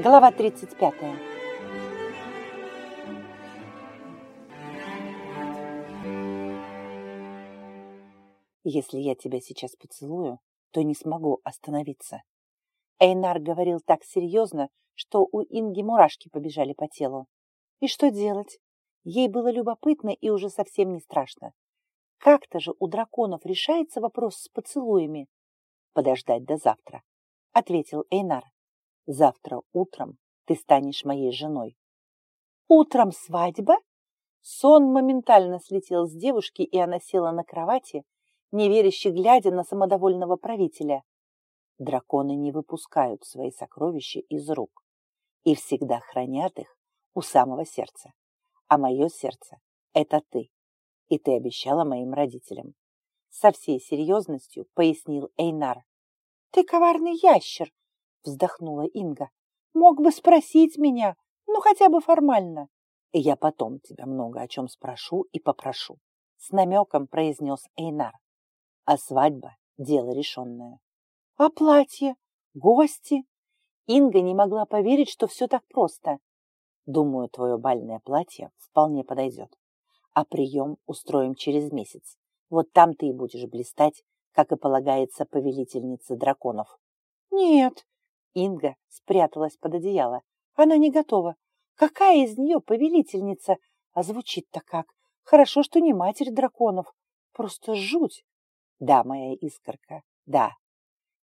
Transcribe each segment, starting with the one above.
Глава 35. Если я тебя сейчас поцелую, то не смогу остановиться. Эйнар говорил так серьезно, что у Инги мурашки побежали по телу. И что делать? Ей было любопытно и уже совсем не страшно. Как-то же у драконов решается вопрос с поцелуями. Подождать до завтра, ответил Эйнар. Завтра утром ты станешь моей женой. Утром свадьба? Сон моментально слетел с девушки, и она села на кровати, неверяще глядя на самодовольного правителя. Драконы не выпускают свои сокровища из рук и всегда хранят их у самого сердца. А мое сердце — это ты, и ты обещала моим родителям. Со всей серьезностью пояснил Эйнар. «Ты коварный ящер!» Вздохнула Инга. Мог бы спросить меня, ну хотя бы формально. Я потом тебя много о чем спрошу и попрошу. С намеком произнес Эйнар. А свадьба — дело решенное. А платье? Гости? Инга не могла поверить, что все так просто. Думаю, твое бальное платье вполне подойдет. А прием устроим через месяц. Вот там ты и будешь блистать, как и полагается повелительнице драконов. Нет, Инга спряталась под одеяло. Она не готова. Какая из нее повелительница? А звучит-то как. Хорошо, что не матерь драконов. Просто жуть. Да, моя искорка, да.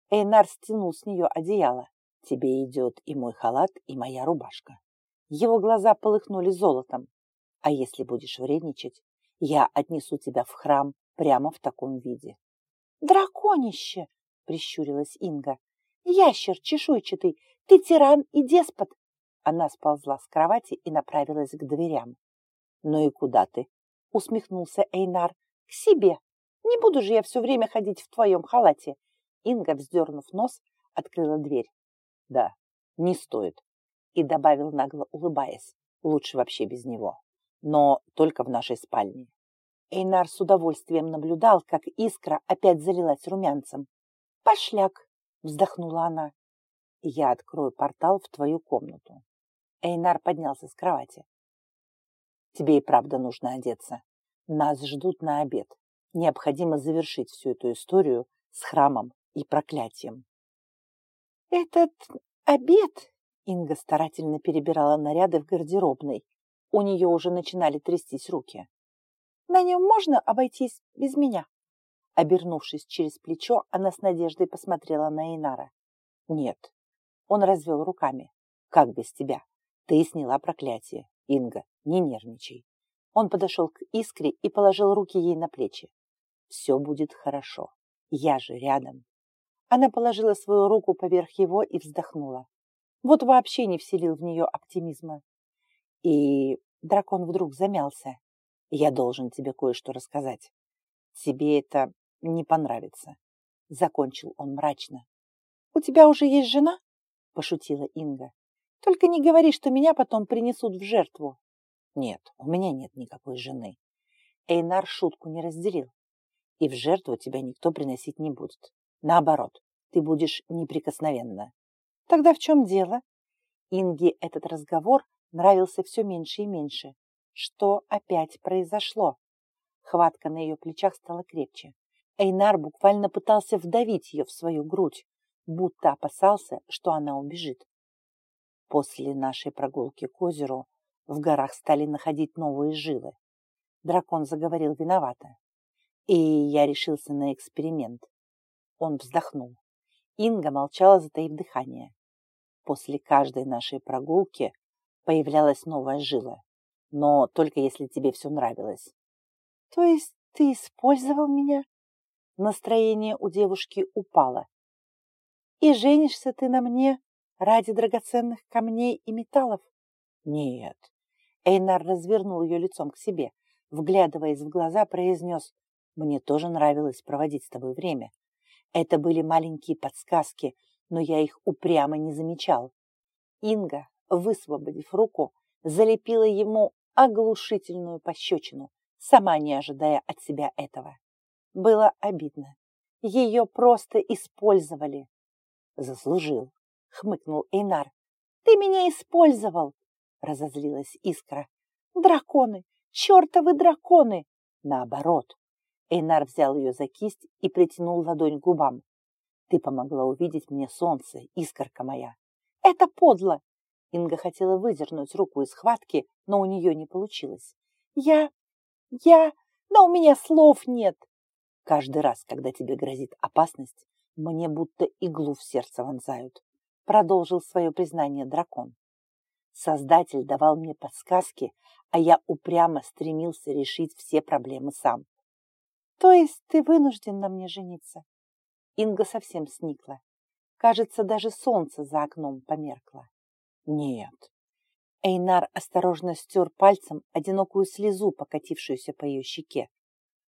Эйнар стянул с нее одеяло. Тебе идет и мой халат, и моя рубашка. Его глаза полыхнули золотом. А если будешь вредничать, я отнесу тебя в храм прямо в таком виде. Драконище! Прищурилась Инга. Ящер чешуйчатый, ты тиран и деспот. Она сползла с кровати и направилась к дверям. Ну и куда ты? Усмехнулся Эйнар. К себе. Не буду же я все время ходить в твоем халате. Инга, вздернув нос, открыла дверь. Да, не стоит. И добавил нагло, улыбаясь. Лучше вообще без него. Но только в нашей спальне. Эйнар с удовольствием наблюдал, как искра опять залилась румянцем. «Пошляк!» Вздохнула она. Я открою портал в твою комнату. Эйнар поднялся с кровати. Тебе и правда нужно одеться. Нас ждут на обед. Необходимо завершить всю эту историю с храмом и проклятием. Этот обед... Инга старательно перебирала наряды в гардеробной. У нее уже начинали трястись руки. На нем можно обойтись без меня? Обернувшись через плечо, она с надеждой посмотрела на Инара. «Нет». Он развел руками. «Как без тебя? Ты сняла проклятие. Инга, не нервничай». Он подошел к Искре и положил руки ей на плечи. «Все будет хорошо. Я же рядом». Она положила свою руку поверх его и вздохнула. Вот вообще не вселил в нее оптимизма. И дракон вдруг замялся. «Я должен тебе кое-что рассказать. Тебе это не понравится. Закончил он мрачно. «У тебя уже есть жена?» – пошутила Инга. «Только не говори, что меня потом принесут в жертву». «Нет, у меня нет никакой жены». Эйнар шутку не разделил. «И в жертву тебя никто приносить не будет. Наоборот, ты будешь неприкосновенна». «Тогда в чем дело?» Инге этот разговор нравился все меньше и меньше. Что опять произошло? Хватка на ее плечах стала крепче. Эйнар буквально пытался вдавить ее в свою грудь, будто опасался, что она убежит. После нашей прогулки к озеру в горах стали находить новые жилы. Дракон заговорил виновато. И я решился на эксперимент. Он вздохнул. Инга молчала, затаив дыхание. После каждой нашей прогулки появлялась новая жила. Но только если тебе все нравилось. То есть ты использовал меня? Настроение у девушки упало. «И женишься ты на мне ради драгоценных камней и металлов?» «Нет». Эйнар развернул ее лицом к себе, вглядываясь в глаза, произнес, «Мне тоже нравилось проводить с тобой время. Это были маленькие подсказки, но я их упрямо не замечал». Инга, высвободив руку, залепила ему оглушительную пощечину, сама не ожидая от себя этого. Было обидно. Ее просто использовали. Заслужил, хмыкнул Эйнар. Ты меня использовал!» — разозлилась Искра. «Драконы! Чертовы драконы!» Наоборот. Эйнар взял ее за кисть и притянул ладонь к губам. «Ты помогла увидеть мне солнце, искорка моя!» «Это подло!» Инга хотела выдернуть руку из схватки, но у нее не получилось. «Я... я... да у меня слов нет!» Каждый раз, когда тебе грозит опасность, мне будто иглу в сердце вонзают. Продолжил свое признание дракон. Создатель давал мне подсказки, а я упрямо стремился решить все проблемы сам. То есть ты вынужден на мне жениться? Инга совсем сникла. Кажется, даже солнце за окном померкло. Нет. Эйнар осторожно стер пальцем одинокую слезу, покатившуюся по ее щеке.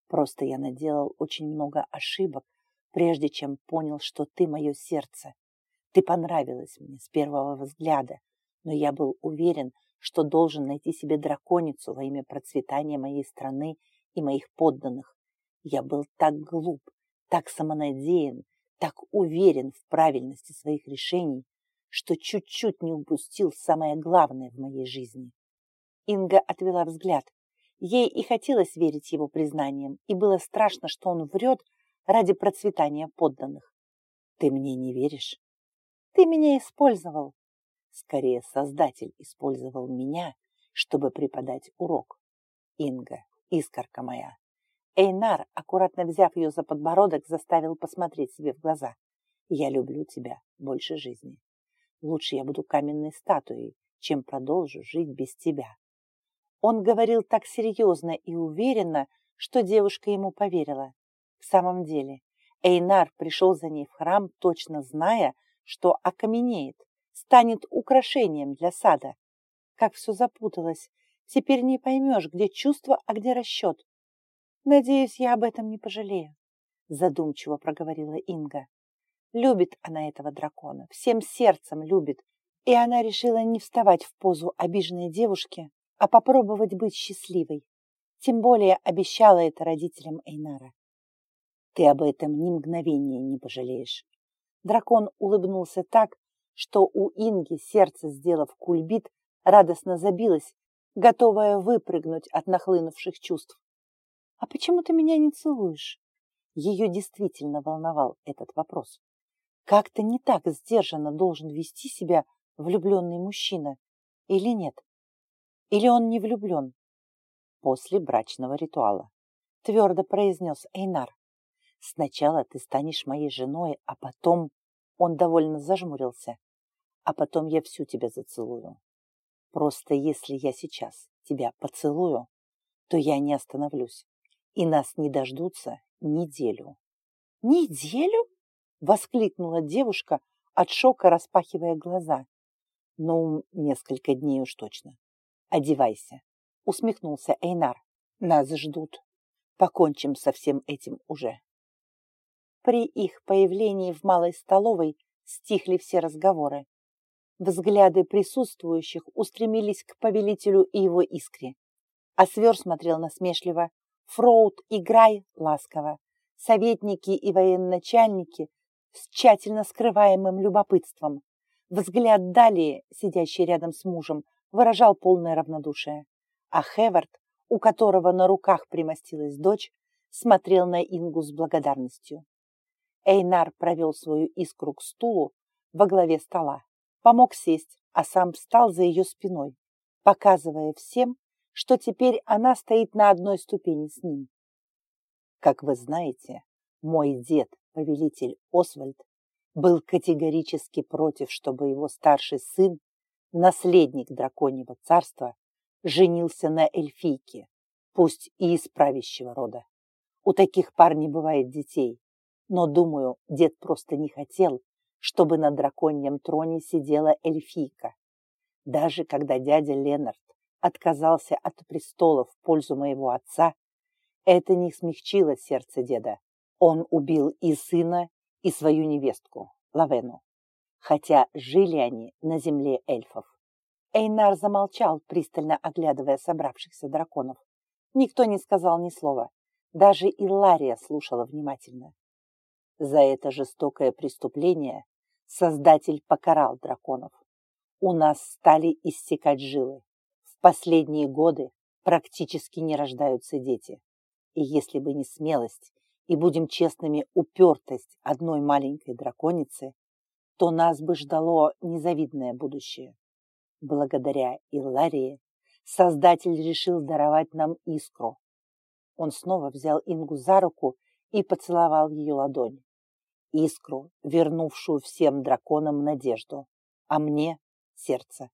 Просто я наделал очень много ошибок, прежде чем понял, что ты мое сердце. Ты понравилась мне с первого взгляда, но я был уверен, что должен найти себе драконицу во имя процветания моей страны и моих подданных. Я был так глуп, так самонадеян, так уверен в правильности своих решений, что чуть-чуть не упустил самое главное в моей жизни. Инга отвела взгляд. Ей и хотелось верить его признаниям, и было страшно, что он врет ради процветания подданных. Ты мне не веришь? Ты меня использовал. Скорее, Создатель использовал меня, чтобы преподать урок. Инга, искорка моя. Эйнар, аккуратно взяв ее за подбородок, заставил посмотреть себе в глаза. Я люблю тебя больше жизни. Лучше я буду каменной статуей, чем продолжу жить без тебя. Он говорил так серьезно и уверенно, что девушка ему поверила. В самом деле, Эйнар пришел за ней в храм, точно зная, что окаменеет, станет украшением для сада. Как все запуталось. Теперь не поймешь, где чувство, а где расчет. Надеюсь, я об этом не пожалею, задумчиво проговорила Инга. Любит она этого дракона, всем сердцем любит, и она решила не вставать в позу обиженной девушки, а попробовать быть счастливой. Тем более обещала это родителям Эйнара. Ты об этом ни мгновения не пожалеешь. Дракон улыбнулся так, что у Инги сердце, сделав кульбит, радостно забилось, готовое выпрыгнуть от нахлынувших чувств. «А почему ты меня не целуешь?» Ее действительно волновал этот вопрос. Как-то не так сдержанно должен вести себя влюбленный мужчина, или нет? Или он не влюблен? После брачного ритуала. Твердо произнес Эйнар. Сначала ты станешь моей женой, а потом... Он довольно зажмурился а потом я всю тебя зацелую. Просто если я сейчас тебя поцелую, то я не остановлюсь, и нас не дождутся неделю. «Неделю?» — воскликнула девушка, от шока распахивая глаза. «Ну, несколько дней уж точно. Одевайся», — усмехнулся Эйнар. «Нас ждут. Покончим со всем этим уже». При их появлении в малой столовой стихли все разговоры. Взгляды присутствующих устремились к повелителю и его искре. А свер смотрел насмешливо, Фроуд и Грай ласково, советники и военачальники с тщательно скрываемым любопытством. Взгляд далее, сидящий рядом с мужем, выражал полное равнодушие. А Хевард, у которого на руках примостилась дочь, смотрел на Ингу с благодарностью. Эйнар провел свою искру к стулу во главе стола помог сесть, а сам встал за ее спиной, показывая всем, что теперь она стоит на одной ступени с ним. Как вы знаете, мой дед, повелитель Освальд, был категорически против, чтобы его старший сын, наследник драконьего царства, женился на эльфийке, пусть и из правящего рода. У таких пар не бывает детей, но, думаю, дед просто не хотел, чтобы на драконьем троне сидела эльфийка. Даже когда дядя Ленард отказался от престола в пользу моего отца, это не смягчило сердце деда. Он убил и сына, и свою невестку, Лавену. Хотя жили они на земле эльфов. Эйнар замолчал, пристально оглядывая собравшихся драконов. Никто не сказал ни слова. Даже Иллария слушала внимательно. За это жестокое преступление Создатель покарал драконов. У нас стали иссякать жилы. В последние годы практически не рождаются дети. И если бы не смелость и, будем честными, упертость одной маленькой драконицы, то нас бы ждало незавидное будущее. Благодаря Илларии Создатель решил даровать нам искру. Он снова взял Ингу за руку и поцеловал ее ладонь. Искру, вернувшую всем драконам надежду, а мне — сердце.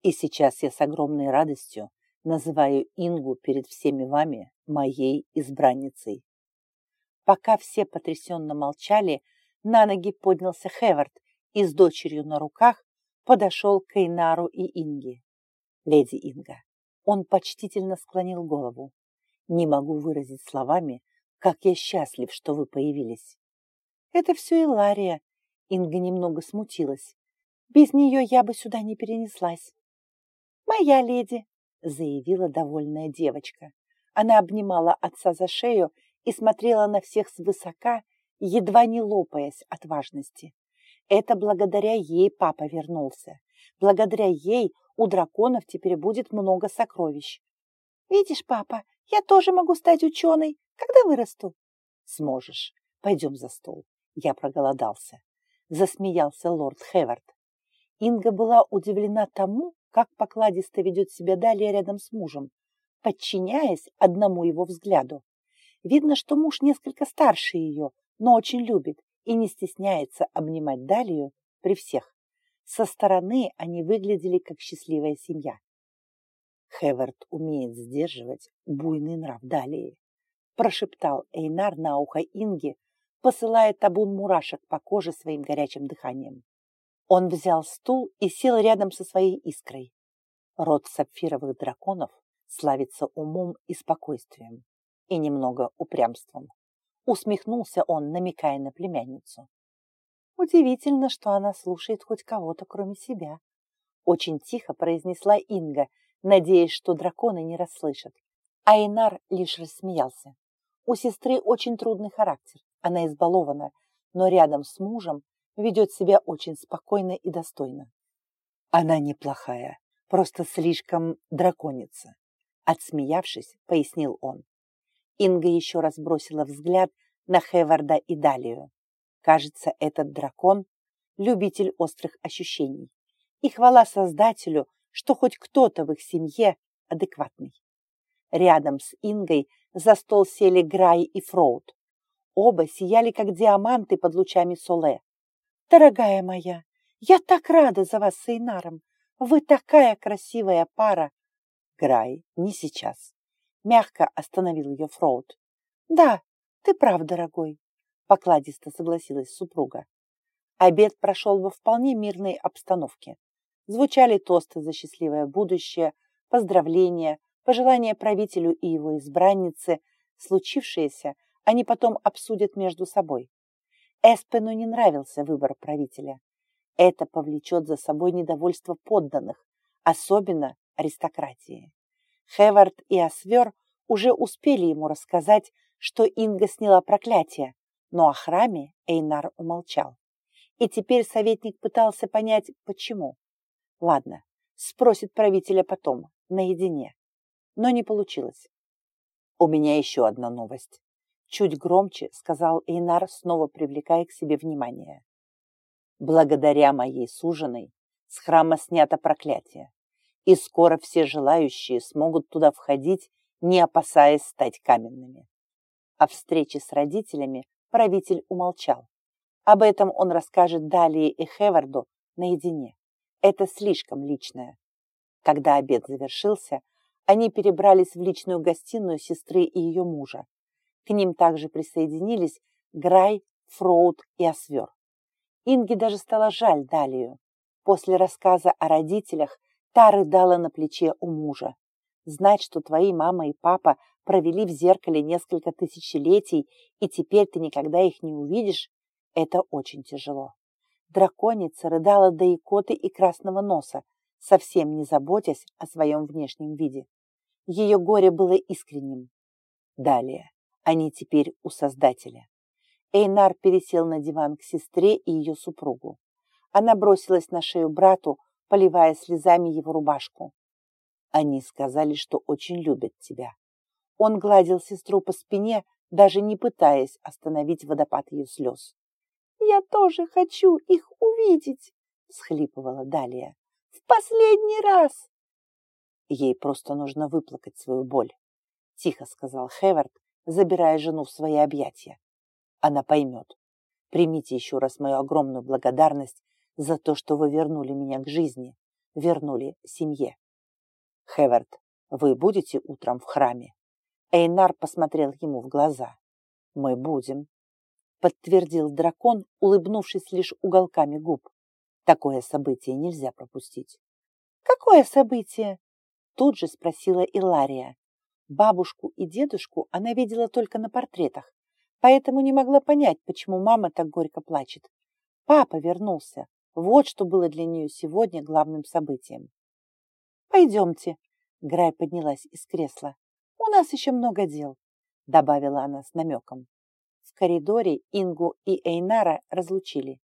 И сейчас я с огромной радостью называю Ингу перед всеми вами моей избранницей. Пока все потрясенно молчали, на ноги поднялся Хевард и с дочерью на руках подошел к Эйнару и Инге. Леди Инга. Он почтительно склонил голову. Не могу выразить словами, как я счастлив, что вы появились. Это все Илария. Инга немного смутилась. Без нее я бы сюда не перенеслась. Моя леди, заявила довольная девочка. Она обнимала отца за шею и смотрела на всех свысока, едва не лопаясь от важности. Это благодаря ей папа вернулся. Благодаря ей у драконов теперь будет много сокровищ. Видишь, папа, я тоже могу стать ученой, когда вырасту. Сможешь. Пойдем за стол. Я проголодался. Засмеялся лорд Хевард. Инга была удивлена тому, как покладисто ведет себя далее рядом с мужем, подчиняясь одному его взгляду. Видно, что муж несколько старше ее, но очень любит и не стесняется обнимать Далию при всех. Со стороны они выглядели как счастливая семья. Хеверт умеет сдерживать буйный нрав Далии, прошептал Эйнар на ухо Инги, посылая табун мурашек по коже своим горячим дыханием. Он взял стул и сел рядом со своей искрой. Род сапфировых драконов славится умом и спокойствием, и немного упрямством. Усмехнулся он, намекая на племянницу. Удивительно, что она слушает хоть кого-то, кроме себя. Очень тихо произнесла Инга, надеясь, что драконы не расслышат. Айнар лишь рассмеялся. У сестры очень трудный характер. Она избалована, но рядом с мужем ведет себя очень спокойно и достойно. Она неплохая, просто слишком драконица. Отсмеявшись, пояснил он. Инга еще раз бросила взгляд на Хеварда и Далию. Кажется, этот дракон – любитель острых ощущений. И хвала Создателю, что хоть кто-то в их семье адекватный. Рядом с Ингой за стол сели Грай и Фроуд. Оба сияли, как диаманты под лучами Соле. «Дорогая моя, я так рада за вас с Эйнаром. Вы такая красивая пара!» Грай, не сейчас. Мягко остановил ее Фроуд. «Да, ты прав, дорогой покладисто согласилась супруга. Обед прошел во вполне мирной обстановке. Звучали тосты за счастливое будущее, поздравления, пожелания правителю и его избраннице. Случившееся они потом обсудят между собой. Эспену не нравился выбор правителя. Это повлечет за собой недовольство подданных, особенно аристократии. Хевард и Освер уже успели ему рассказать, что Инга сняла проклятие, но о храме Эйнар умолчал. И теперь советник пытался понять, почему. Ладно, спросит правителя потом, наедине. Но не получилось. У меня еще одна новость. Чуть громче сказал Эйнар, снова привлекая к себе внимание. Благодаря моей суженой с храма снято проклятие, и скоро все желающие смогут туда входить, не опасаясь стать каменными. О встрече с родителями правитель умолчал. Об этом он расскажет далее и Хеварду наедине. Это слишком личное. Когда обед завершился, они перебрались в личную гостиную сестры и ее мужа. К ним также присоединились Грай, Фроуд и Освер. Инге даже стало жаль Далию. После рассказа о родителях та рыдала на плече у мужа. Знать, что твои мама и папа провели в зеркале несколько тысячелетий, и теперь ты никогда их не увидишь, это очень тяжело. Драконица рыдала до икоты и красного носа, совсем не заботясь о своем внешнем виде. Ее горе было искренним. Далее, они теперь у Создателя. Эйнар пересел на диван к сестре и ее супругу. Она бросилась на шею брату, поливая слезами его рубашку. Они сказали, что очень любят тебя. Он гладил сестру по спине, даже не пытаясь остановить водопад ее слез. «Я тоже хочу их увидеть!» — схлипывала Далия. «В последний раз!» Ей просто нужно выплакать свою боль, — тихо сказал Хевард, забирая жену в свои объятия. Она поймет. Примите еще раз мою огромную благодарность за то, что вы вернули меня к жизни, вернули семье. Хевард, вы будете утром в храме? Эйнар посмотрел ему в глаза. Мы будем, подтвердил дракон, улыбнувшись лишь уголками губ. Такое событие нельзя пропустить. Какое событие? Тут же спросила Илария. Бабушку и дедушку она видела только на портретах, поэтому не могла понять, почему мама так горько плачет. Папа вернулся. Вот что было для нее сегодня главным событием. «Пойдемте», — Грай поднялась из кресла. «У нас еще много дел», — добавила она с намеком. В коридоре Ингу и Эйнара разлучили.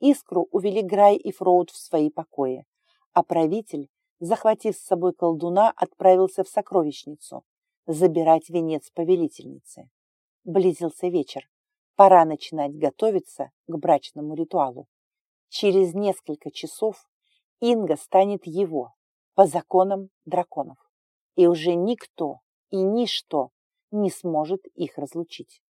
Искру увели Грай и Фроуд в свои покои, а правитель захватив с собой колдуна, отправился в сокровищницу забирать венец повелительницы. Близился вечер. Пора начинать готовиться к брачному ритуалу. Через несколько часов Инга станет его, по законам драконов. И уже никто и ничто не сможет их разлучить.